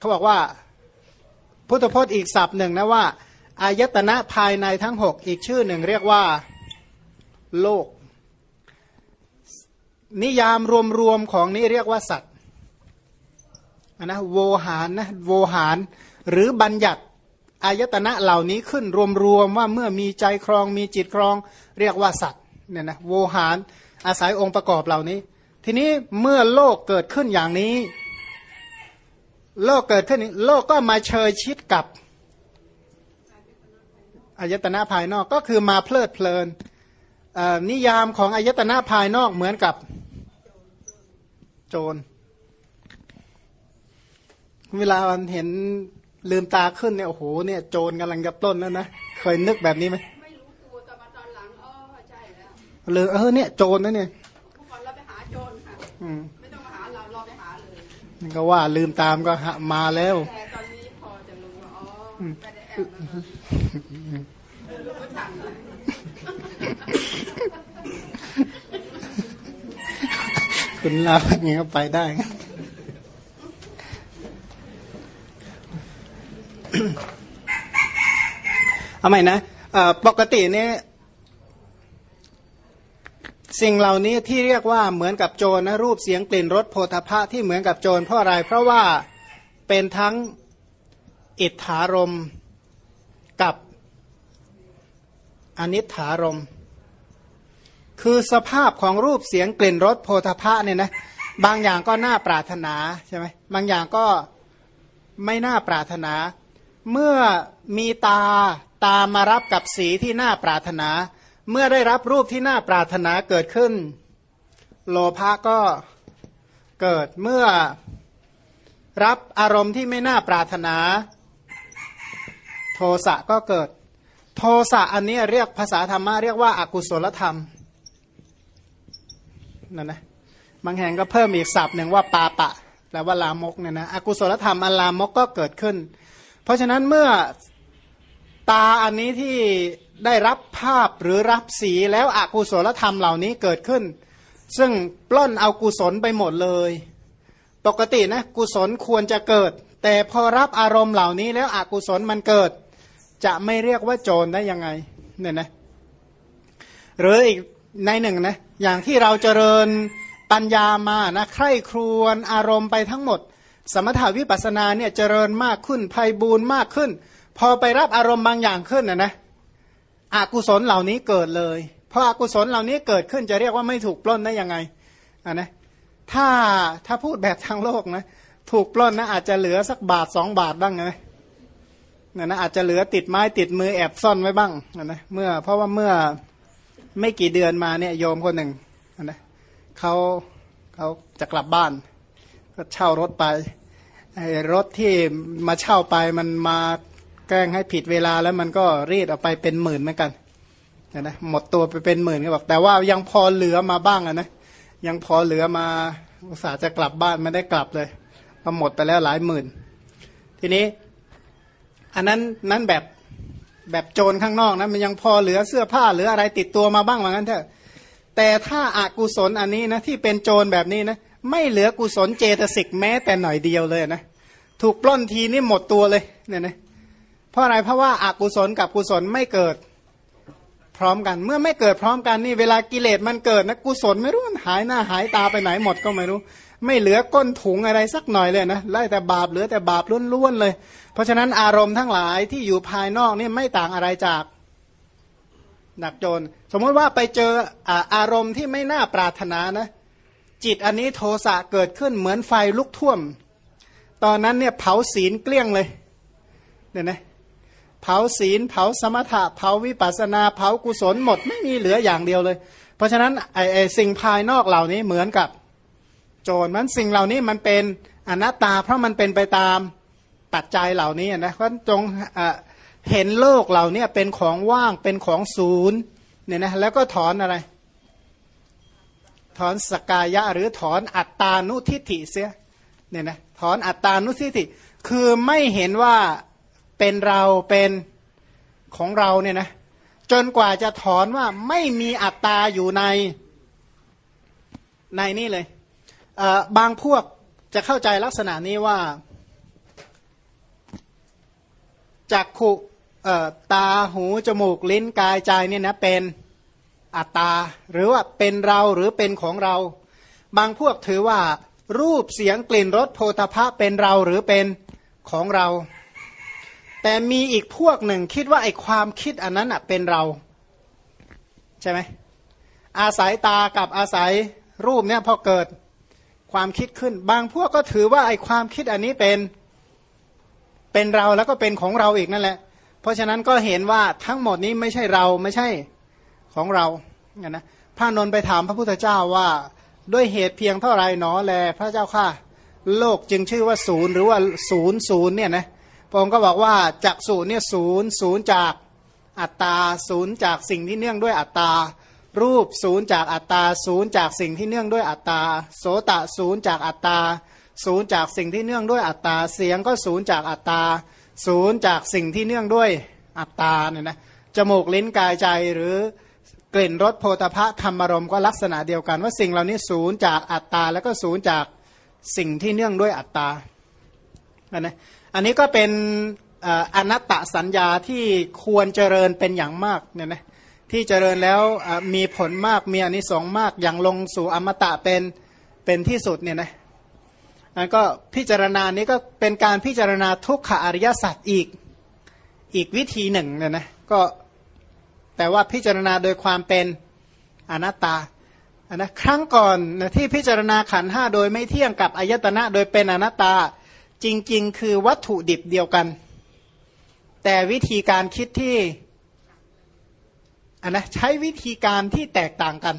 เขาบอกว่า พุทธพจน์อีกศัพท์หนึ่งนะว่า อายตนะภายในทั้งหกอีกชื่อหนึ่งเรียกว่า โลก นิยามรวมๆของนี้เรียกว่าสัตว์นะโวหารนะโวหารหรือบัญญัติอายตนะเหล่านี้ขึ้นรวมๆว่าเมื่อมีใจครองมีจิตครอง เรียกว่าสัตว์เนี่ยนะโวหารอาศัยองค์ประกอบเหล่านี้ ทีนี้เมื่อโลกเกิดขึ้นอย่างนี้ โลกเกิดขึ้นโลกก็มาเชยชิดกับอายตนะภายนอกก็คือมาเพลิดเพลินนิยามของอายตนะภายนอกเหมือนกับโจรเวลาเห็นลืมตาขึ้นเนี่ยโอ้โหเนี่ยโจรกำลังจะปล้นแล้วนะเคยนึกแบบนี้ไหมไม่รู้ตัวแต่มาตอนหลังอ๋อใช่แล้วเลยเออเนี่ยโจรนะเนี่ย ก็ว่าลืมตามก็มาแล้วแต่ตอนนี้พอจะรู้ว่าอ๋อไม่ได้แอบรู้ทันคุณลาอย่างนี้ก็ไปได้เอาใหม่นะปกติเนี่ย สิ่งเหล่านี้ที่เรียกว่าเหมือนกับโจรนะรูปเสียงกลิ่นรสโพธพะที่เหมือนกับโจรเพราะอะไร เพราะว่าเป็นทั้งอิทธารมกับอนิถารม คือสภาพของรูปเสียงกลิ่นรสโพธพะเนี่ยนะบางอย่างก็น่าปรารถนาใช่ไหมบางอย่างก็ไม่น่าปรารถนา เมื่อมีตาตามารับกับสีที่น่าปรารถนา เมื่อได้รับรูปที่น่าปรารถนาเกิดขึ้น โลภะก็เกิดเมื่อรับอารมณ์ที่ไม่น่าปรารถนา โทสะก็เกิด โทสะอันนี้เรียกภาษาธรรมะเรียกว่าอากุศลธรรมนั่นนะบางแห่งก็เพิ่มอีกศัพท์หนึ่งว่าปาปะแปลว่าลามกเนี่ยนะอกุศลธรรมอันลามกก็เกิดขึ้น เพราะฉะนั้นเมื่อตาอันนี้ที่ ได้รับภาพหรือรับสีแล้วอกุศลธรรมเหล่านี้เกิดขึ้น ซึ่งปล้นเอากุศลไปหมดเลย ปกตินะกุศลควรจะเกิด แต่พอรับอารมณ์เหล่านี้แล้วอกุศลมันเกิด จะไม่เรียกว่าโจรได้ยังไงเนี่ยนะหรืออีกในหนึ่งนะอย่างที่เราเจริญปัญญามานะใคร่ครวญอารมณ์ไปทั้งหมด สมถาวิปัสนาเนี่ยเจริญมากขึ้นภัยบูนมากขึ้น พอไปรับอารมณ์บางอย่างขึ้นนะนะ อกุศลเหล่านี้เกิดเลยพออกุศลเหล่านี้เกิดขึ้นจะเรียกว่าไม่ถูกปล้นได้ยังไงอะนะถ้าถ้าพูดแบบทางโลกนะถูกปล้นนะอาจจะเหลือสักบาทสองบาทบ้างนะนะนะอาจจะเหลือติดไม้ติดมือแอบซ่อนไว้บ้างนะเมื่อเพราะว่าเมื่อไม่กี่เดือนมาเนี่ยโยมคนหนึ่งนะเขาเขาจะกลับบ้าน ก็เช่ารถไปรถที่มาเช่าไปมันมา แกล้งให้ผิดเวลาแล้วมันก็รีดออกไปเป็นหมื่นเหมือนกันนะหมดตัวไปเป็นหมื่นก็บอกแต่ว่ายังพอเหลือมาบ้างนะยังพอเหลือมาอุตส่าห์จะกลับบ้านไม่ได้กลับเลยก็หมดไปแล้วหลายหมื่น ทีนี้ อันนั้นนั้นแบบแบบโจรข้างนอกนะมันยังพอเหลือเสื้อผ้าหลืออะไรติดตัวมาบ้างเหมือนกันเถอะแต่ถ้าอากุศลอันนี้นะที่เป็นโจรแบบนี้นะไม่เหลือกุศลเจตสิกแม้แต่หน่อยเดียวเลยนะถูกปล้นทีนี่หมดตัวเลยเนี่ยนะ เพราะอะไรเพราะว่าอากุศลกับกุศลไม่เกิดพร้อมกัน เมื่อไม่เกิดพร้อมกันนี่เวลากิเลสมันเกิดนะกุศลไม่รู้มันหายหน้าหายตาไปไหนหมดก็ไม่รู้ ไม่เหลือก้นถุงอะไรสักหน่อยเลยนะไล่แต่บาปเหลือแต่บาปล้วนๆเลย เพราะฉะนั้นอารมณ์ทั้งหลายที่อยู่ภายนอกนี่ไม่ต่างอะไรจากหนักโจร สมมติว่าไปเจออารมณ์ที่ไม่น่าปรารถนานะ จิตอันนี้โทสะเกิดขึ้นเหมือนไฟลุกท่วม ตอนนั้นเนี่ยเผาศีลเกลี้ยงเลยเนี่ยนะ เผาศีล เผาสมถะ เผาวิปัสนา เผากุศลหมดไม่มีเหลืออย่างเดียวเลย เพราะฉะนั้นไอไอสิ่งภายนอกเหล่านี้เหมือนกับโจรมันสิ่งเหล่านี้มันเป็นอนัตตา เพราะมันเป็นไปตามปัจจัยเหล่านี้นะเพราะจงเห็นโลกเหล่านี้เป็นของว่างเป็นของศูนย์เนี่ยนะแล้วก็ถอนอะไร ถอนสกายะหรือถอนอัตตานุทิฏฐิเสียเนี่ยนะถอนอัตตานุทิฏฐิคือไม่เห็นว่า เป็นเราเป็นของเราเนี่ยนะจนกว่าจะถอนว่าไม่มีอัตตาอยู่ในในนี่เลยบางพวกจะเข้าใจลักษณะนี้ว่าจักขุตาหูจมูกลิ้นกายใจเนี่ยนะเป็นอัตตา หรือว่าเป็นเราหรือเป็นของเรา บางพวกถือว่ารูปเสียงกลิ่นรสโพธพะเป็นเราหรือเป็นของเรา แต่มีอีกพวกหนึ่งคิดว่าไอ้ความคิดอันนั้นอะเป็นเรา ใช่ไหมอาศัยตากับอาศัยรูปเนี่ยพอเกิดความคิดขึ้น บางพวกก็ถือว่าไอ้ความคิดอันนี้เป็นเป็นเราแล้วก็เป็นของเราอีกนั่นแหละ เพราะฉะนั้นก็เห็นว่าทั้งหมดนี้ไม่ใช่เราไม่ใช่ของเราเนี่ยนะพระนนท์ไปถามพระพุทธเจ้าว่าด้วยเหตุเพียงเท่าไรหนอแล พระเจ้าค่ะ โลกจึงชื่อว่าศูนย์หรือว่าศูนย์ศูนย์เนี่ยนะ พระองค์ก็บอกว่าจากศูนย์เนี่ยศูนย์ศูนย์จากอัตตาศูนย์จากสิ่งที่เนื่องด้วยอัตตา รูปศูนย์จากอัตตาศูนย์จากสิ่งที่เนื่องด้วยอัตตา โสตศูนย์จากอัตตาศูนย์จากสิ่งที่เนื่องด้วยอัตตา เสียงก็ศูนย์จากอัตตาศูนย์จากสิ่งที่เนื่องด้วยอัตตาเนี่ยนะจมูกลิ้นกายใจหรือกลิ่นรสโพธพะธรรมารมก็ลักษณะเดียวกันว่าสิ่งเหล่านี้ศูนย์จากอัตตา แล้วก็ศูนย์จากสิ่งที่เนื่องด้วยอัตตานะ อันนี้ก็เป็นอนัตตสัญญาที่ควรเจริญเป็นอย่างมากเนี่ยนะที่เจริญแล้วมีผลมากมีอนิสงส์มากอย่างลงสู่อมตะเป็นเป็นที่สุดเนี่ยนะอันก็พิจารณานี้ก็เป็นการพิจารณาทุกขอริยสัจอีกอีกวิธีหนึ่งเนี่ยนะก็แต่ว่าพิจารณาโดยความเป็นอนัตตาอันนะครั้งก่อนนะที่พิจารณาขันห้าโดยไม่เที่ยงกับอายตนะโดยเป็นอนัตตา จริง ๆ คือวัตถุดิบเดียวกัน แต่วิธีการคิดที่อันนะใช้วิธีการที่แตกต่างกัน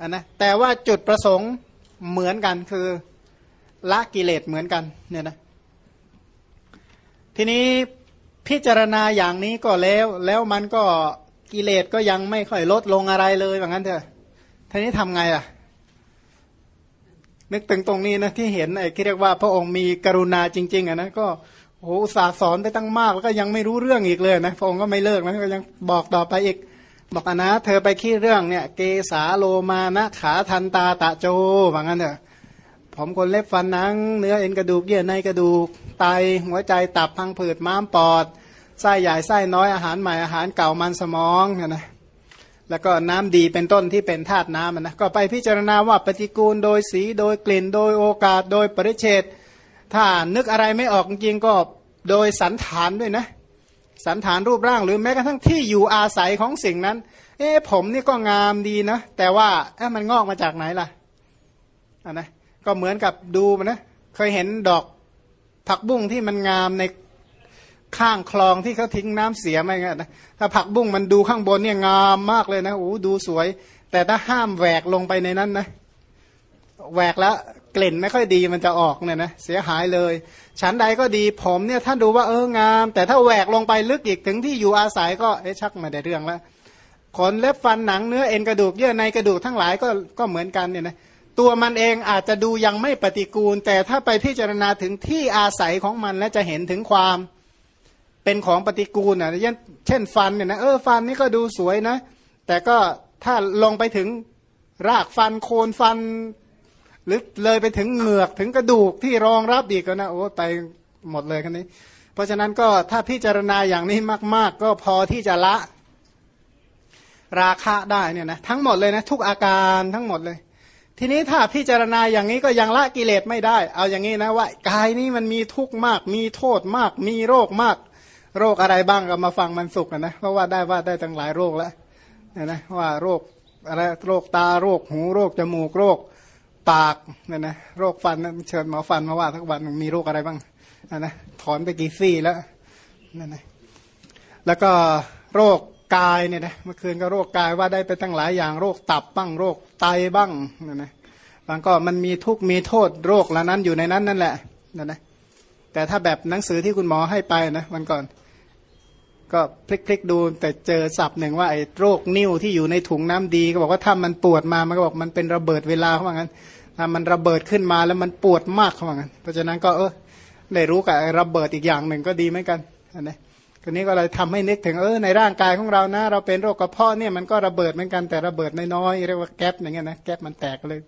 อันนะแต่ว่าจุดประสงค์เหมือนกันคือละกิเลสเหมือนกันเนี่ยนะทีนี้พิจารณาอย่างนี้ก็แล้ว แล้วมันก็กิเลสก็ยังไม่ค่อยลดลงอะไรเลยแบบนั้นเถอะทีนี้ทำไงอะ นึกถึงตรงนี้นะที่เห็นไอ้ที่เรียกว่าพระองค์มีกรุณาจริง ๆอะนะก็โอ้สาสอนได้ตั้งมากแล้วก็ยังไม่รู้เรื่องอีกเลยนะพระองค์ก็ไม่เลิกนะก็ยังบอกต่อไปอีก บอกอนะ เธอไปคิดเรื่องเนี่ย เกสาโลมานะขาทันตาตะโจว่างั้นเถอะผมคนเล็บฟันนัง เนื้อเอ็นกระดูกเยื่อในกระดูกไตหัวใจตับพังผืดม้ามปอดไส้ใหญ่ไส้น้อยอาหารใหม่อาหารเก่ามันสมองเนี่ยนะ แล้วก็น้ำดีเป็นต้นที่เป็นธาตุน้ำนะก็ไปพิจารณาว่าปฏิกูลโดยสีโดยกลิ่น โดยโอกาสโดยปริเฉดถ้านึกอะไรไม่ออกจริงก็โดยสันฐานด้วยนะสันฐานรูปร่างหรือแม้กระทั่งที่อยู่อาศัยของสิ่งนั้น เอ๊ผมนี่ก็งามดีนะ แต่ว่าเอ๊มันงอกมาจากไหนล่ะอันนะก็เหมือนกับดูมันนะเคยเห็นดอกผักบุ้งที่มันงามใน ข้างคลองที่เขาทิ้งน้ำเสียไม่งั้นนะถ้าผักบุ้งมันดูข้างบนเนี่ยงามมากเลยนะโอ้ดูสวย แต่ถ้าห้ามแหวกลงไปในนั้นนะแหวกแล้วกลิ่นไม่ค่อยดีมันจะออกเนี่ยนะเสียหายเลยฉันใดก็ดีผมเนี่ยท่านดูว่าเอองาม แต่ถ้าแหวกลงไปลึกอีกถึงที่อยู่อาศัยก็เอ๊ะชักม่ได้เรื่องแล้วขนเล็บฟันหนังเนื้อเอ็นกระดูกเยื่อในกระดูกทั้งหลายก็ก็เหมือนกันเนี่ยนะตัวมันเองอาจจะดูยังไม่ปฏิกูล แต่ถ้าไปพิจารณาถึงที่อาศัยของมันและจะเห็นถึงความ เป็นของปฏิกูลอะเช่นฟันเนี่ยนะเออฟันนี่ก็ดูสวยนะ แต่ก็ถ้าลงไปถึงรากฟันโคนฟัน หรือเลยไปถึงเหงือกถึงกระดูกที่รองรับอีกก็นะโอ้ไปหมดเลยคันนี้ เพราะฉะนั้นก็ถ้าพิจารณาอย่างนี้มาก ๆ ก็พอที่จะละ ราคะได้เนี่ยนะทั้งหมดเลยนะทุกอาการทั้งหมดเลย ทีนี้ถ้าพิจารณาอย่างนี้ก็ยังละกิเลสไม่ได้ เอาอย่างนี้นะว่ากายนี้มันมีทุกข์มาก มีโทษมาก มีโรคมาก โรคอะไรบ้างก็มาฟังมันสุกนะ เพราะว่าได้ว่าได้ตั้งหลายโรคแล้วนะนะว่าโรคอะไรโรคตาโรคหูโรคจมูกโรคปากเนี่ยนะโรคฟันเชิญหมอฟันมาว่าทั้งวันมีโรคอะไรบ้างนะนะถอนไปกี่ซี่แล้วนั่นนะแล้วก็โรคกายเนี่ยนะเมื่อคืนก็โรคกายว่าได้ไปตั้งหลายอย่างโรคตับบ้างโรคไตบ้างเนี่ยนะบางก็มันมีทุกมีโทษโรคเหล่านั้นอยู่ในนั้นนั่นแหละนั่นนะแต่ถ้าแบบหนังสือที่คุณหมอให้ไปนะวันก่อน ก็พลิกๆดูแต่เจอศัพท์หนึ่งว่าไอ้โรคนิ่วที่อยู่ในถุงน้ำดีก็บอกว่าถ้ามันปวดมามันก็บอกมันเป็นระเบิดเวลาเขาบอกงั้นถ้ามันระเบิดขึ้นมาแล้วมันปวดมากเขาบอกงั้นเพราะฉะนั้นก็เออได้รู้กับระเบิดอีกอย่างหนึ่งก็ดีเหมือนกันนนี้คนนี้ก็เลยทำให้นึกถึงเออในร่างกายของเรานะ เราเป็นโรคกระเพาะเนี่ยมันก็ระเบิดเหมือนกันแต่ระเบิดน้อยๆเรียกว่าแก๊ปอย่างเงี้ยนะแก๊ปมันแตกเลย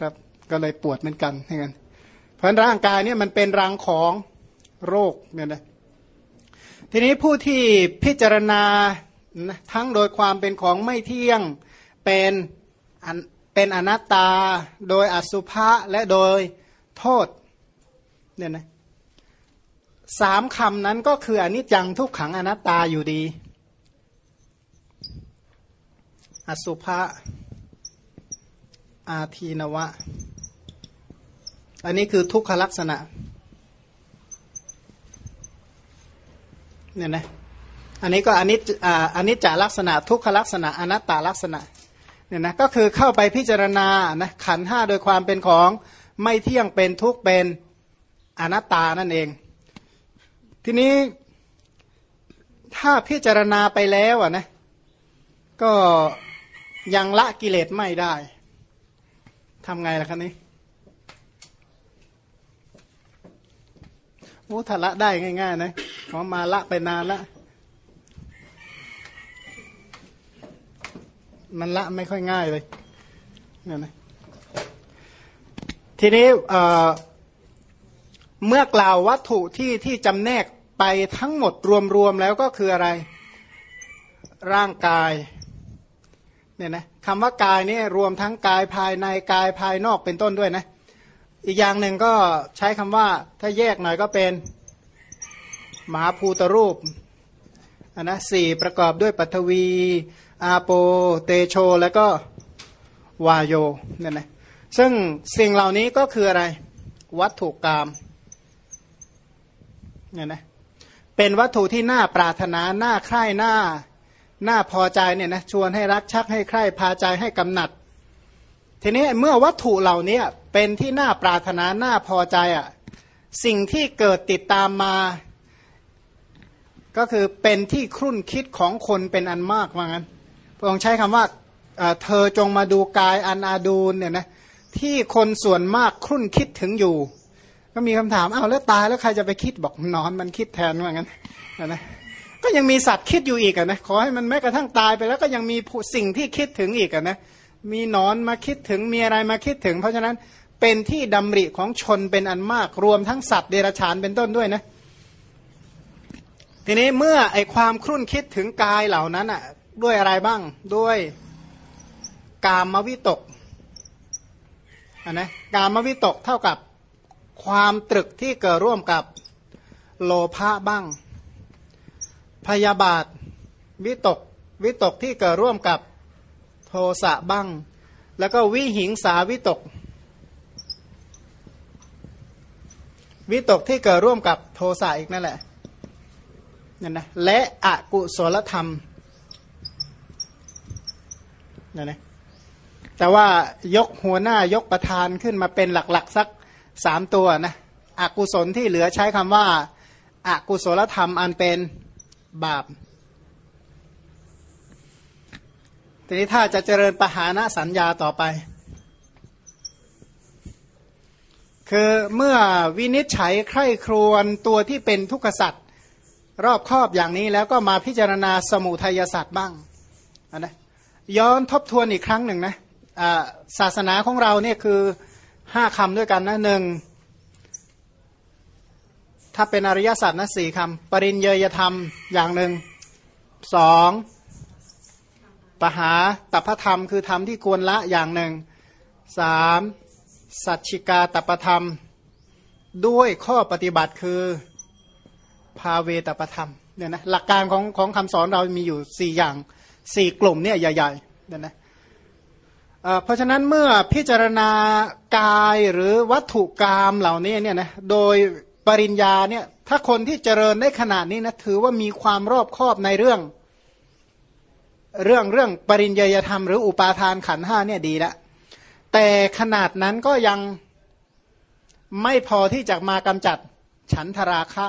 ครับก็เลยปวดเหมือนกันอย่างเงี้ยเพราะร่างกายเนี่ยมันเป็นรังของโรคเนี่ยนะ ทีนี้ผู้ที่พิจารณาทั้งโดยความเป็นของไม่เที่ยงเป็นเป็นอนัตตาโดยอสุภะและโดยโทษเนี่ยนะสามคำนั้นก็คืออนิจจังทุกขังอนัตตาอยู่ดี อสุภะอาทีนวะ อันนี้คือทุกขลักษณะ เนี่ยนะอันนี้ก็อันิจอนิจจลักษณะทุกขลักษณะอนัตตลักษณะเนี่ยนะก็คือเข้าไปพิจารณานะขันห้าโดยความเป็นของไม่เที่ยงเป็นทุกเป็นอนัตตานั่นเอง ทีนี้ถ้าพิจารณาไปแล้วอะนะก็ยังละกิเลสไม่ได้ทำไงล่ะครับนี้โอ้ถ้าละได้ง่าย ๆ นะ ขอมาละไปนานละ มันละไม่ค่อยง่ายเลยเนี่ยนะทีนี้เมื่อกล่าววัตถุที่ที่จำแนกไปทั้งหมดรวมๆแล้วก็คืออะไร ร่างกายเนี่ยนะคำว่ากายนี่รวมทั้งกายภายในกายภายนอกเป็นต้นด้วยนะ อีกอย่างหนึ่งก็ใช้คำว่าถ้าแยกหน่อยก็เป็น มหาภูตรูปอันนะสี่ประกอบด้วยปัทวี อาโป เตโช แล้วก็วายโยเนี่ยนะซึ่งสิ่งเหล่านี้ก็คืออะไร วัตถุกรรมเนี่ยนะเป็นวัตถุที่น่าปรารถนาน่าใคร่น่าน่าพอใจเนี่ยนะชวนให้รักชักให้ใคร่พาใจให้กำหนัด ทีนี้เมื่อวัตถุเหล่านี้เป็นที่น่าปรารถนาน่าพอใจอะสิ่งที่เกิดติดตามมา ก็คือเป็นที่ครุ่นคิดของคนเป็นอันมากว่างั้นพระองค์ใช้คำว่าเธอจงมาดูกายอันอาดูลเนี่ยนะที่คนส่วนมากครุ่นคิดถึงอยู่ ก็มีคำถามอ้าวแล้วตายแล้วใครจะไปคิดบอกนอนมันคิดแทนว่างั้นนะก็ยังมีสัตว์คิดอยู่อีกอะนะขอให้มันแม้กระทั่งตายไปแล้วก็ยังมีสิ่งที่คิดถึงอีกอะนะมีนอนมาคิดถึงมีอะไรมาคิดถึง เพราะฉะนั้นเป็นที่ดำริของชนเป็นอันมากรวมทั้งสัตว์เดรัจฉานเป็นต้นด้วยนะ ทีนี้เมื่อไอความครุ่นคิดถึงกายเหล่านั้นอะด้วยอะไรบ้างด้วยกามวิตกอันนะกามวิตกเท่ากับความตรึกที่เกิดร่วมกับโลภะบ้าง พยาบาทวิตกวิตกที่เกิดร่วมกับโทสะบ้าง แล้วก็วิหิงสาวิตก วิตกที่เกิดร่วมกับโทสะอีกนั่นแหละ นั่นนะและอกุศลธรรมนั่นนะแต่ว่ายกหัวหน้ายกประธานขึ้นมาเป็นหลักๆสักสามตัวนะอกุศลที่เหลือใช้คำว่าอากุศลธรรมอันเป็นบาปทีนี้ถ้าจะเจริญปหานะสัญญาต่อไป คือเมื่อวินิจฉัยใคร่ครวนตัวที่เป็นทุกขสัตว์ รอบครอบอย่างนี้แล้วก็มาพิจารณาสมุทัยศาสตว์บ้างนะย้อนทบทวนอีกครั้งหนึ่งนะศาสนาของเราเนี่ยคือห้าคำด้วยกันนะหนึ่งถ้าเป็นอริยสัจนะสี่คำปริญเยยธรรมอย่างหนึ่งสองปหาตัพธรรม คือธรรมที่ควรละอย่างหนึ่งสามสัจชิกาตปธรรม ด้วยข้อปฏิบัติคือ ภาเวตปธรรมเนี่ยนะหลักการของของคำสอนเรามีอยู่สี่อย่างสี่กลุ่มเนี่ยใหญ่ๆเนี่ยนะเพราะฉะนั้นเมื่อพิจารณากายหรือวัตถุกรรมเหล่านี้เนี่ยนะโดยปริญญาเนี่ยถ้าคนที่เจริญได้ขนาดนี้นะถือว่ามีความรอบคอบในเรื่อง เรื่องเรื่องปริญญาธรรมหรืออุปาทานขันห้าเนี่ยดีล้วแต่ขนาดนั้นก็ยังไม่พอที่จะมากำจัดฉันทราคะ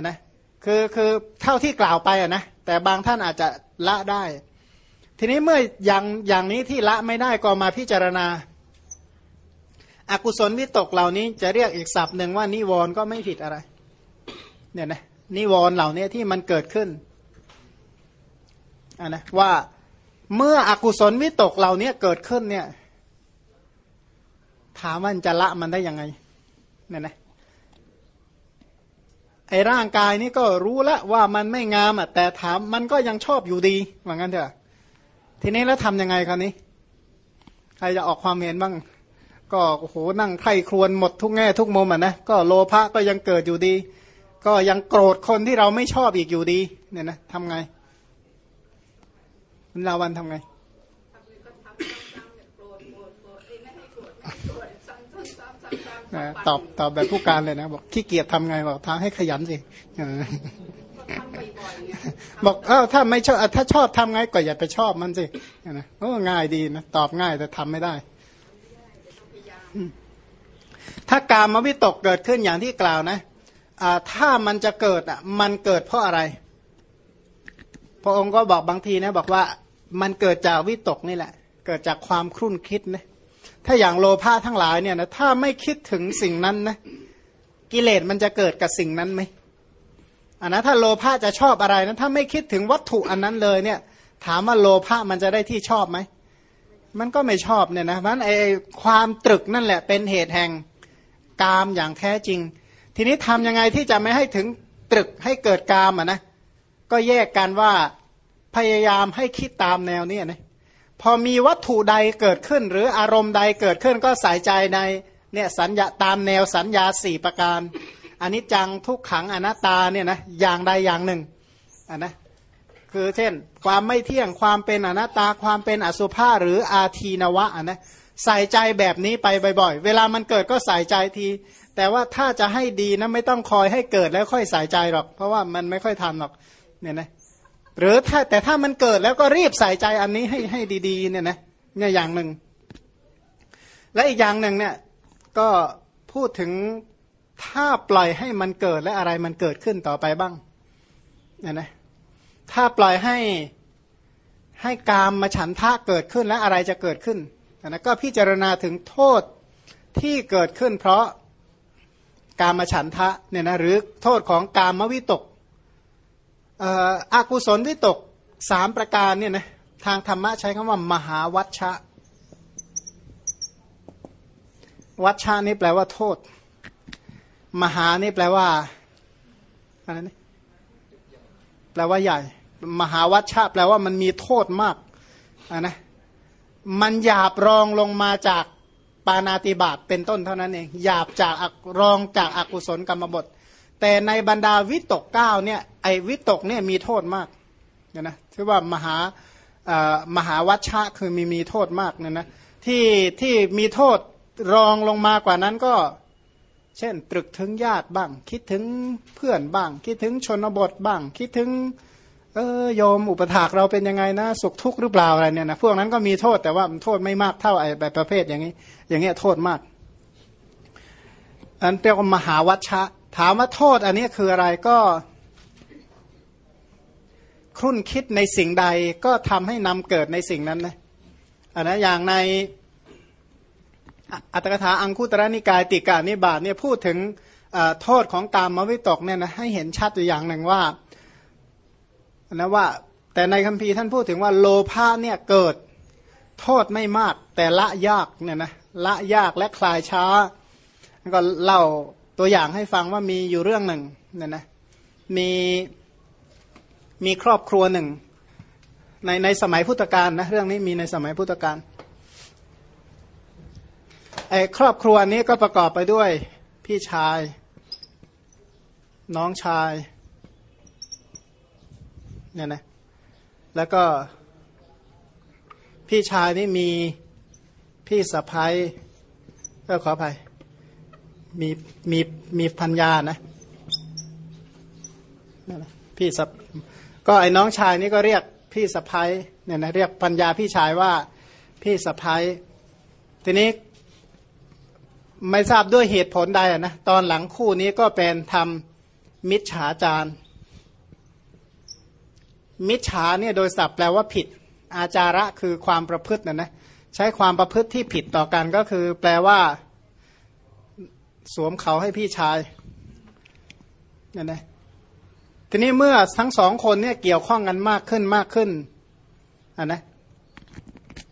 นะคือคือเท่าที่กล่าวไปอะนะแต่บางท่านอาจจะละได้ ทีนี้เมื่ออย่างอย่างนี้ที่ละไม่ได้ก็มาพิจารณาอากุศลวิตกเหล่านี้จะเรียกอีกศัพท์หนึ่งว่านิวรณ์ก็ไม่ผิดอะไรเนี่ยนะนิวรณ์เหล่านี้ที่มันเกิดขึ้นอ่านะว่าเมื่ออกุศลวิตกเหล่านี้เกิดขึ้นเนี่ยถามว่าจะละมันได้ยังไงเนี่ยนะ ไอ้ร่างกายนี่ก็รู้แล้วว่ามันไม่งามอะแต่ถามมันก็ยังชอบอยู่ดีว่างั้นเถอะ ทีนี้แล้วทํำยังไงคราวนี้ ใครจะออกความเห็นบ้าง ก็โอ้โหนั่งไข้ครวนหมดทุกแง่ทุกมุมอะนะก็โลภะก็ยังเกิดอยู่ดี ก็ยังโกรธคนที่เราไม่ชอบอีกอยู่ดี เนี่ยนะทำไงคุณลาวันทำไง ตอบตอบแบบผู้การเลยนะ บอกขี้เกียจทำไงบอกทางให้ขยันสิบอกเออถ้าไม่ชอบถ้าชอบทำไงก็อย่าไปชอบมันสินะโอ้ง่ายดีนะตอบง่ายแต่ทำไม่ได้ ถ้าการมวิตกเกิดขึ้นอย่างที่กล่าวนะถ้ามันจะเกิดอะ มันเกิดเพราะอะไร พระองค์ก็บอกบางทีนะ บอกว่ามันเกิดจากวิตกนี่แหละ เกิดจากความครุ่นคิดนะ ถ้าอย่างโลภะทั้งหลายเนี่ยนะถ้าไม่คิดถึงสิ่งนั้นนะกิเลสมันจะเกิดกับสิ่งนั้นไหมอันนะถ้าโลภะจะชอบอะไรนะถ้าไม่คิดถึงวัตถุอันนั้นเลยเนี่ย ถามว่าโลภะมันจะได้ที่ชอบไหมมันก็ไม่ชอบเนี่ยนะเพราะนั้นไอ้ความตรึกนั่นแหละเป็นเหตุแห่งกามอย่างแท้จริง ทีนี้ทํำยังไงที่จะไม่ให้ถึงตรึกให้เกิดกามอะนะก็แยกกันว่าพยายามให้คิดตามแนวนี้นะ พอมีวัตถุใดเกิดขึ้น หรืออารมณ์ใดเกิดขึ้นก็ใส่ใจในเนี่ยสัญญาตามแนวสัญญาสี่ประการอันนี้จังทุกขังอนัตตาเนี่ยนะอย่างใดอย่างหนึ่งอะนะคือเช่น ความไม่เที่ยงความเป็นอนัตตาความเป็นอสุภะหรืออาทีนวะอะนะใส่ใจแบบนี้ไปบ่อย ๆ เวลามันเกิดก็ใส่ใจที แต่ว่าถ้าจะให้ดีนะไม่ต้องคอยให้เกิดแล้วค่อยใส่ใจหรอก เพราะว่ามันไม่ค่อยทันหรอกเนี่ยนะ หรือถ้าแต่ถ้ามันเกิดแล้วก็รีบใส่ใจอันนี้ให้ให้ดี ๆ เนี่ยนะเนี่ยอย่างหนึ่ง และอีกอย่างหนึ่งเนี่ยก็พูดถึงถ้าปล่อยให้มันเกิดและอะไรมันเกิดขึ้นต่อไปบ้างเนี่ยนะถ้าปล่อยให้ให้กามมาฉันทะเกิดขึ้นและอะไรจะเกิดขึ้นนะก็พิจารณาถึงโทษที่เกิดขึ้น เพราะกามมาฉันทะเนี่ยนะหรือโทษของกามวิตก อากุศลวิตกสามประการเนี่ยนะทางธรรมะใช้คำว่ามหาวัชชะ วัชชะนี่แปลว่าโทษ มหานี่แปลว่าอะไรนี่แปลว่าใหญ่ มหาวัชชะ แปลว่ามันมีโทษมากอ่านะมันหยาบรองลงมาจากปานาติบาตเป็นต้นเท่านั้นเองหยาบจากรองจากอากุศลกรรมบท แต่ในบรรดาวิตกเก้าเนี่ย ไอวิตกเนี่ยมีโทษมากเนี่ยนะถือว่ามหามหาวัชชะคือมีมีโทษมากเนี่ยนะที่ที่มีโทษรองลงมากว่านั้นก็ เช่น ตรึกถึงญาติบ้าง คิดถึงเพื่อนบ้าง คิดถึงชนบทบ้าง คิดถึงเออโยมอุปถากเราเป็นยังไงนะสุขทุกข์หรือเปล่าอะไรเนี่ยนะพวกนั้นก็มีโทษแต่ว่าโทษไม่มากเท่าไอ้แบบประเภทอย่างนี้ อย่างเงี้ยโทษมาก อันเรียกว่ามหาวัชชะ ถามว่าโทษอันนี้คืออะไรก็ รุ่นคิดในสิ่งใดก็ทำให้นำเกิดในสิ่งนั้นนะอันนะอย่างในอัตถกถาอังคุตระนิกายติกานิบาตเนี่ยพูดถึงโทษของกามวิตกเนี่ยนะให้เห็นชัดตัวอย่างหนึ่งว่านะว่า แต่ในคัมภีร์ท่านพูดถึงว่าโลภะเนี่ยเกิดโทษไม่มากแต่ละยากเนี่ยนะละยากและคลายช้าก็เล่าตัวอย่างให้ฟังว่ามีอยู่เรื่องหนึ่งเนี่ยนะมี มีครอบครัวหนึ่ง ในในสมัยพุทธกาลนะเรื่องนี้มีในสมัยพุทธกาลไอ้ครอบครัวนี้ก็ประกอบไปด้วย พี่ชาย น้องชายเนี่ยนะแล้วก็ พี่ชายนี่มีพี่สะพ้ายก็ขออภัยมีมีมีพัญญานะพี่สะ ก็ไอ้น้องชายนี่ก็เรียกพี่สะพ้ายเนี่ยนะเรียกพัญญาพี่ชายว่าพี่สะพ้ายทีนี้ไม่ทราบด้วยเหตุผลใดนะตอนหลังคู่นี้ก็เป็นทำมิจฉาจารมิจฉาเนี่ยโดยศัพท์แปลว่าผิด อาจาระคือความประพฤตินะนะใช้ความประพฤติที่ผิดต่อกันก็คือ แปลว่า สวมเขาให้พี่ชายเนี่ยนะ ทีนี้เมื่อทั้งสองคนเนี่ยเกี่ยวข้องกันมากขึ้นมากขึ้นอะนะ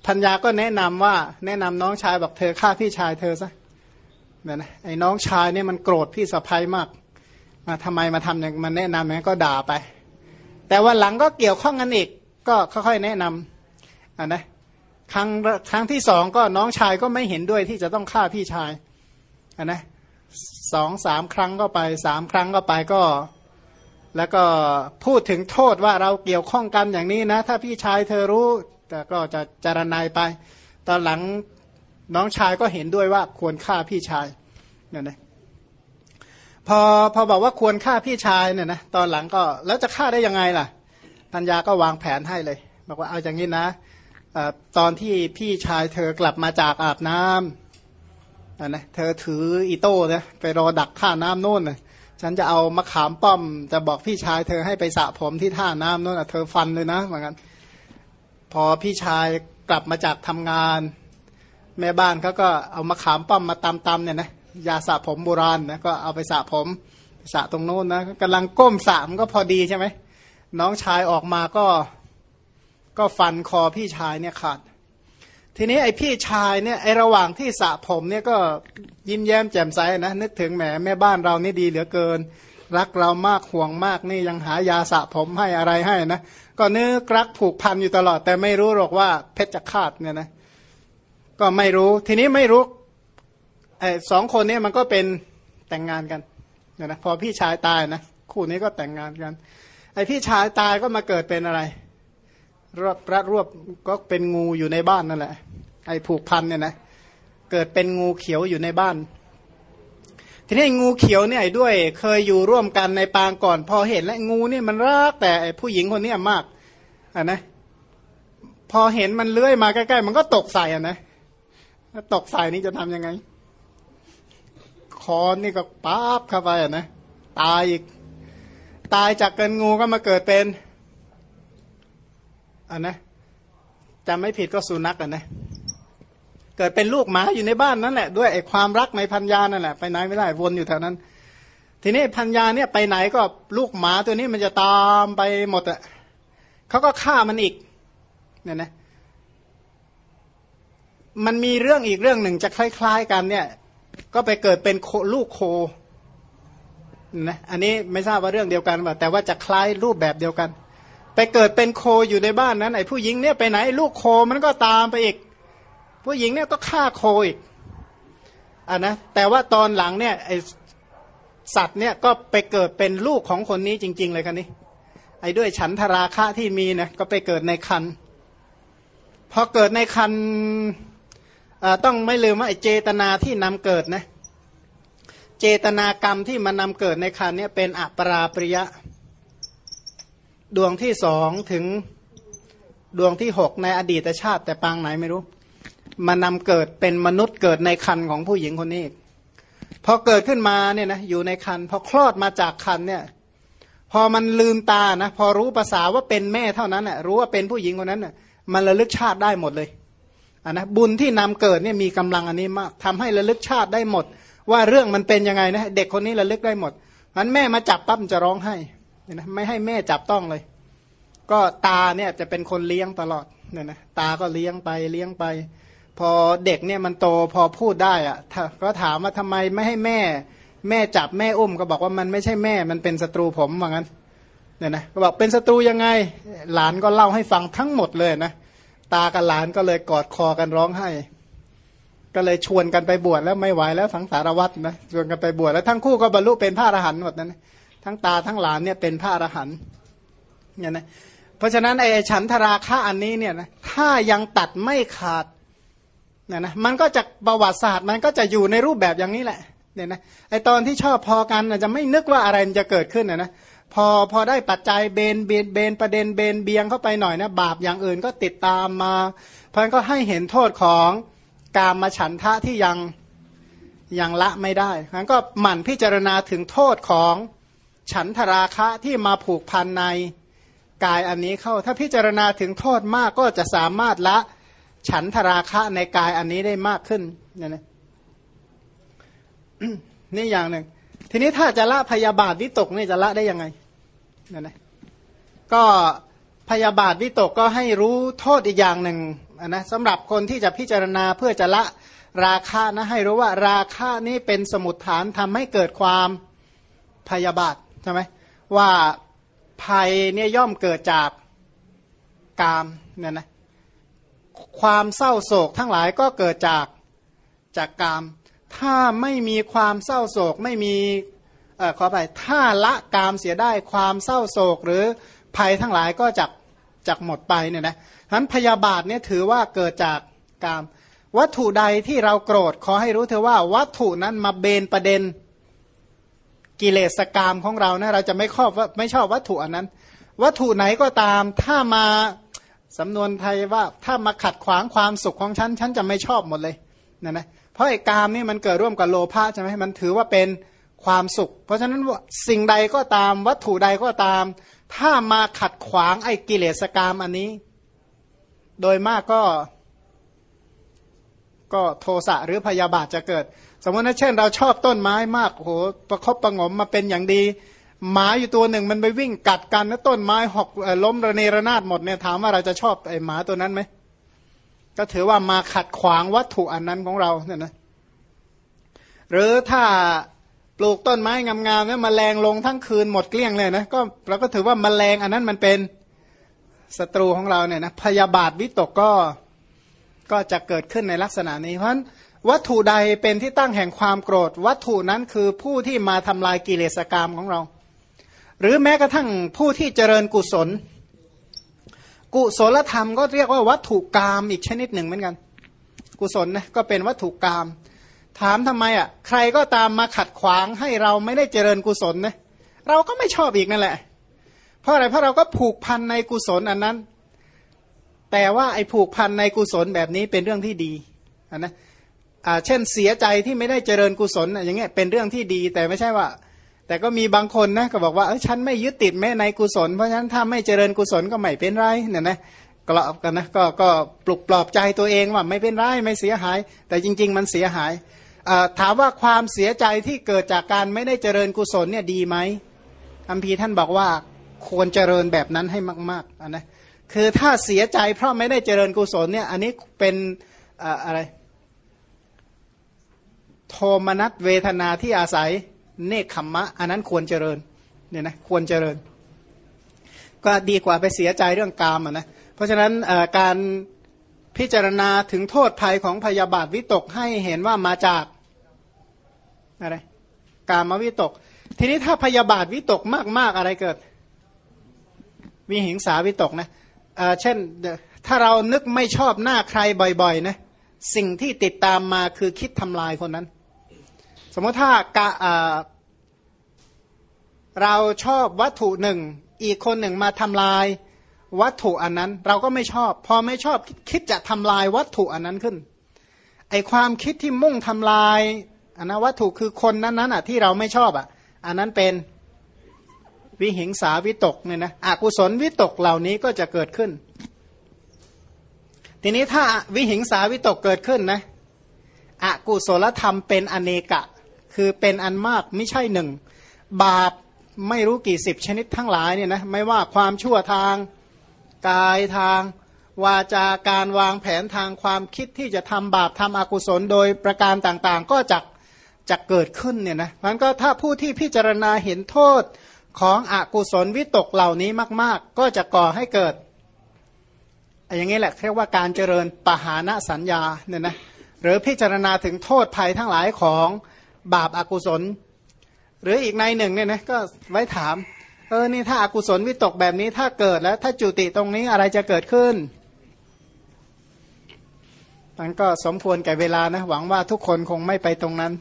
พัญญาก็แนะนำว่าแนะนำน้องชายบอกเธอฆ่าพี่ชายเธอซะเนี่ยนะไอ้น้องชายเนี่ยมันโกรธพี่สะพ้ยมากมาทำไมมาทำอย่างมันแนะนำอย่างก็ด่าไป แต่วันหลังก็เกี่ยวข้องกันอีก ก็ค่อยๆแนะนำอ่านะครั้งครั้งที่สองก็น้องชายก็ไม่เห็นด้วยที่จะต้องฆ่าพี่ชายอ่านะสองสามครั้งก็ไปสามครั้งก็ไปก็ แล้วก็พูดถึงโทษว่าเราเกี่ยวข้องกันอย่างนี้นะ ถ้าพี่ชายเธอรู้แต่ก็จะจารนายไป ตอนหลังน้องชายก็เห็นด้วยว่าควรฆ่าพี่ชายเนี่ยนะพอพอบอกว่าควรฆ่าพี่ชายเนี่ยนะตอนหลังก็แล้วจะฆ่าได้ยังไงล่ะปัญญาก็วางแผนให้เลย บอกว่าเอาอย่างนี้นะอตอนที่พี่ชายเธอกลับมาจากอาบน้ำนะเธอถืออีโต้นะไปรอดักท่าน้ำโน่นนะ ฉันจะเอามะขามป้อม จะบอกพี่ชายเธอให้ไปสระผมที่ท่าน้ำโน่นเธอฟันเลยนะเหมือนกันพอพี่ชายกลับมาจากทำงาน แม่บ้านเขาก็เอามะขามป้อมมาตำๆเนี่ยนะยาสระผมโบราณนะก็เอาไปสระผมสระตรงโน้นนะกำลังก้มสระมันก็พอดีใช่ไหมน้องชายออกมาก็ก็ฟันคอพี่ชายเนี่ยขาด ทีนี้ไอพี่ชายเนี่ยไอระหว่างที่สระผมเนี่ยก็ยิ้มแย้มแจ่มใสนะนึกถึงแหมแม่บ้านเรานี่ดีเหลือเกิน รักเรามากห่วงมากนี่ยังหายาสระผมให้อะไรให้นะก็นึกรักผูกพันอยู่ตลอด แต่ไม่รู้หรอกว่าเพชรจะขาดเนี่ยนะก็ไม่รู้ทีนี้ไม่รู้ไอสองคนนี้มันก็เป็นแต่งงานกันเนี่ยนะพอพี่ชายตายนะคู่นี้ก็แต่งงานกัน ไอพี่ชายตายก็มาเกิดเป็นอะไรรวบระรวบก็เป็นงูอยู่ในบ้านนั่นแหละ ไอ้ผูกพันเนี่ยนะเกิดเป็นงูเขียวอยู่ในบ้าน ทีนี้งูเขียวเนี่ยด้วยเคยอยู่ร่วมกันในปางก่อน พอเห็นแล้วงูเนี่ยมันรักแต่ผู้หญิงคนนี้มากอะนะพอเห็นมันเลื้อยมาใกล้ๆมันก็ตกใส่อะนะตกใส่นี่จะทํำยังไง คอนนี่ก็ป๊าบเข้าไปอะนะตายอีก ตายจากเกินงูก็มาเกิดเป็นอะนะจำไม่ผิดก็สุนัขอะนะ เกิดเป็นลูกหมาอยู่ในบ้านนั่นแหละด้วยไอ้ความรักในพันยานั่นแหละไปไหนไม่ได้วนอยู่แถวนั้น ทีนี้พันยาเนี่ยไปไหนก็ลูกหมาตัวนี้มันจะตามไปหมดอะเขาก็ฆ่ามันอีกเนี่ยนะมันมีเรื่องอีกเรื่องหนึ่งจะคล้าย ๆ กันเนี่ย ก็ไปเกิดเป็นลูกโคนะอันนี้ไม่ทราบว่าเรื่องเดียวกันป่ะแต่ว่าจะคล้ายรูปแบบเดียวกัน ไปเกิดเป็นโคอยู่ในบ้านนั้นไอ้ผู้หญิงเนี่ยไปไหนลูกโคมันก็ตามไปอีก ผู้หญิงเนี่ยก็ฆ่าโคอีกอ่านะแต่ว่าตอนหลังเนี่ยไอสัตว์เนี่ยก็ไปเกิดเป็นลูกของคนนี้จริง ๆ เลยคันนี้ ไอ้ด้วยฉันทราคะที่มีนะก็ไปเกิดในคันพอเกิดในคันต้องไม่ลืมว่าเจตนาที่นำเกิดนะเจตนากรรมที่มันนำเกิดในคันเนี้เป็นอัปราปริยะ ดวงที่สองถึงดวงที่หกในอดีตชาติแต่ปางไหนไม่รู้ มานำเกิดเป็นมนุษย์เกิดในคันของผู้หญิงคนนี้พอเกิดขึ้นมาเนี่ยนะอยู่ในคันพอคลอดมาจากคันเนี่ย พอมันลืมตานะพอรู้ภาษาว่าเป็นแม่เท่านั้นน่ะรู้ว่าเป็นผู้หญิงคนนั้นน่ะมันระลึกชาติได้หมดเลยนนะบุญที่นำเกิดเนี่ยมีกำลังอันนี้มากทำให้ระลึกชาติได้หมด ว่าเรื่องมันเป็นยังไงนะเด็กคนนี้ระลึกได้หมดมันแม่มาจับปั๊บจะร้องไห้นะไม่ให้แม่จับต้องเลย ก็ตาเนี่ยจะเป็นคนเลี้ยงตลอดเนี่ยนะตาก็เลี้ยงไปเลี้ยงไป พอเด็กเนี่ยมันโตพอพูดได้อะก็ถามว่าทำไมไม่ให้แม่ แม่จับแม่อุ้มก็บอกว่ามันไม่ใช่แม่มันเป็นศัตรูผมว่างั้นเนี่ยนะก็บอกเป็นศัตรูยังไง หลานก็เล่าให้ฟังทั้งหมดเลยนะตากับหลานก็เลยกอดคอกันร้องไห้ ก็เลยชวนกันไปบวชแล้วไม่ไหวแล้วสังสารวัตรนะชวนกันไปบวชแล้วทั้งคู่ก็บรรลุเป็นพระอรหันต์หมดนั้นทั้งตาทั้งหลานเนี่ยเป็นพระอรหันต์เนี่ยนะเพราะฉะนั้นไอ้ฉันทราคะอันนี้เนี่ยนะถ้ายังตัดไม่ขาด เนี่ยนะมันก็จะประวัติศาสตร์มันก็จะอยู่ในรูปแบบอย่างนี้แหละเนี่ยนะไอ้ตอนที่ชอบพอกันจะไม่นึกว่าอะไรจะเกิดขึ้นนะนะพอพอได้ปัจจัยเบนเบนเบนประเด็นเบนเบียงเข้าไปหน่อยนะบาปอย่างอื่นก็ติดตามมา เพราะนั้นก็ให้เห็นโทษของการมาฉันทะที่ยังยังละไม่ได้นั้นก็หมั่นพิจารณาถึงโทษของฉันทราคะที่มาผูกพันในกายอันนี้เข้า ถ้าพิจารณาถึงโทษมากก็จะสามารถละ ฉันทราคะในกายอันนี้ได้มากขึ้นเนี่ยนะนี่อย่างหนึ่ง ทีนี้ถ้าจะละพยาบาทวิตกนี่จะละได้ยังไงเนั่นนะก็พยาบาทวิตกก็ให้รู้โทษอีกอย่างหนึ่งนะสำหรับคนที่จะพิจารณาเพื่อจะละราคะนะให้รู้ว่าราคะนี้เป็นสมุดฐานทำให้เกิดความพยาบาทใช่ไหมว่าภัยเนี่ยย่อมเกิดจากกามเนี่ยนะ ความเศร้าโศกทั้งหลายก็เกิดจากจากกาม ถ้าไม่มีความเศร้าโศกไม่มีเออขอไปถ้าละกามเสียได้ความเศร้าโศกหรือภัยทั้งหลายก็จักจักหมดไปเนี่ยนะนั้นพยาบาทเนี่ยถือว่าเกิดจากกาม วัตถุใดที่เราโกรธขอให้รู้เธอว่าวัตถุนั้นมาเบนประเด็นกิเลสกรรมของเรานะเราจะไม่ชอบว่าไม่ชอบวัตถุอันนั้น วัตถุไหนก็ตามถ้ามา สำนวนไทยว่าถ้ามาขัดขวางความสุขของฉัน ฉันจะไม่ชอบหมดเลยนะนะเพราะไอ้กามนี่มันเกิดร่วมกับโลภะใช่ไหมมันถือว่าเป็นความสุข เพราะฉะนั้นสิ่งใดก็ตามวัตถุใดก็ตาม ถ้ามาขัดขวางไอ้กิเลสกรรมอันนี้ โดยมากก็ ก็โทสะหรือพยาบาทจะเกิด สมมตินะเช่น เราชอบต้นไม้มากโหประคบประงมมาเป็นอย่างดี หมาอยู่ตัวหนึ่งมันไปวิ่งกัดกันแล้วต้นไม้หอกล้มระเนระนาดหมดเนี่ยถามว่าเราจะชอบไอ้หมาตัวนั้นไหมก็ถือว่ามาขัดขวางวัตถุอันนั้นของเราเนี่ยนะหรือถ้าปลูกต้นไม้งามๆเนี่ยมแมลงลงทั้งคืนหมดเกลี้ยงเลยนะก็เราก็ถือว่ามาแมลงอันนั้นมันเป็นศัตรูของเราเนี่ยนะพยาบาทวิตกก็ก็จะเกิดขึ้นในลักษณะนี้เพราะวัตถุใดเป็นที่ตั้งแห่งความโกรธ วัตถุนั้นคือผู้ที่มาทำลายกิเลสกรรมของเรา หรือแม้กระทั่งผู้ที่เจริญกุศล กุศลธรรมก็เรียกว่าวัตถุกรรมอีกชนิดหนึ่งเหมือนกัน กุศลนะก็เป็นวัตถุกรรมถามทำไมอะใครก็ตามมาขัดขวางให้เราไม่ได้เจริญกุศลนะเราก็ไม่ชอบอีกนั่นแหละ เพราะอะไรเพราะเราก็ผูกพันในกุศลอันนั้น แต่ว่าไอ้ผูกพันในกุศลแบบนี้เป็นเรื่องที่ดีนะอ่าเช่นเสียใจที่ไม่ได้เจริญกุศลอย่างเงี้ยเป็นเรื่องที่ดี แต่ไม่ใช่ว่า แต่ก็มีบางคนนะก็บอกว่าเออฉันไม่ยึดติดแม้ในกุศล เพราะฉะนั้นถ้าไม่เจริญกุศลก็ไม่เป็นไรเนี่ยนะกลอบกันนะก็ก็ปลุกปลอบใจตัวเองว่าไม่เป็นไรไม่เสียหาย แต่จริง ๆ มันเสียหายถามว่าความเสียใจที่เกิดจากการไม่ได้เจริญกุศลเนี่ยดีไหมอัมพีท่านบอกว่าควรเจริญแบบนั้นให้มากๆนะคือถ้าเสียใจเพราะไม่ได้เจริญกุศลเนี่ยอันนี้เป็นอะไร โทมนัสเวทนาที่อาศัย เนคขมมะ อันนั้นควรเจริญเนี่ยนะควรเจริญ ก็ดีกว่าไปเสียใจเรื่องกามอะนะเพราะฉะนั้นการพิจารณาถึงโทษภัยของพยาบาทวิตกให้เห็นว่ามาจากอะไรกามวิตก ทีนี้ถ้าพยาบาทวิตกมากๆอะไรเกิดวิหิงสาวิตกนะเช่นถ้าเรานึกไม่ชอบหน้าใครบ่อยๆนะสิ่งที่ติดตามมาคือคิดทำลายคนนั้น สมมติถ้ากะเราชอบวัตถุหนึ่ง อีกคนหนึ่งมาทำลายวัตถุอันนั้น เราก็ไม่ชอบ พอไม่ชอบคิดจะทำลายวัตถุอันนั้นขึ้น ไอความคิดที่มุ่งทำลายอันนั้นวัตถุคือคนนั้นนั้นอะที่เราไม่ชอบอะ อันนั้นเป็นวิหิงสาวิตกเนี่ยนะอกุศลวิตกเหล่านี้ก็จะเกิดขึ้น ทีนี้ถ้าวิหิงสาวิตกเกิดขึ้นนะอกุศลธรรมเป็นอเนกะ คือเป็นอันมากไม่ใช่หนึ่ง บาปไม่รู้กี่สิบชนิดทั้งหลายเนี่ยนะไม่ว่าความชั่วทางกายทาง วาจาการวางแผนทางความคิดที่จะทำบาปทำอกุศลโดยประการต่างๆ ก็จะจะเกิดขึ้นเนี่ยนะมันก็ถ้าผู้ที่พิจารณาเห็นโทษของอกุศลวิตกเหล่านี้มาก ๆ ก็จะก่อให้เกิดอย่างนี้แหละเรียกว่าการเจริญปหานะสัญญาเนี่ยนะหรือพิจารณาถึงโทษภัยทั้งหลายของ บาปอากุศล หรืออีกในหนึ่งเนี่ยนะก็ไว้ถามเออนี่ถ้าอากุศลวิตกแบบนี้ถ้าเกิดแล้ว ถ้าจุติตรงนี้อะไรจะเกิดขึ้นมันก็สมควรแก่เวลานะหวังว่าทุกคนคงไม่ไปตรงนั้น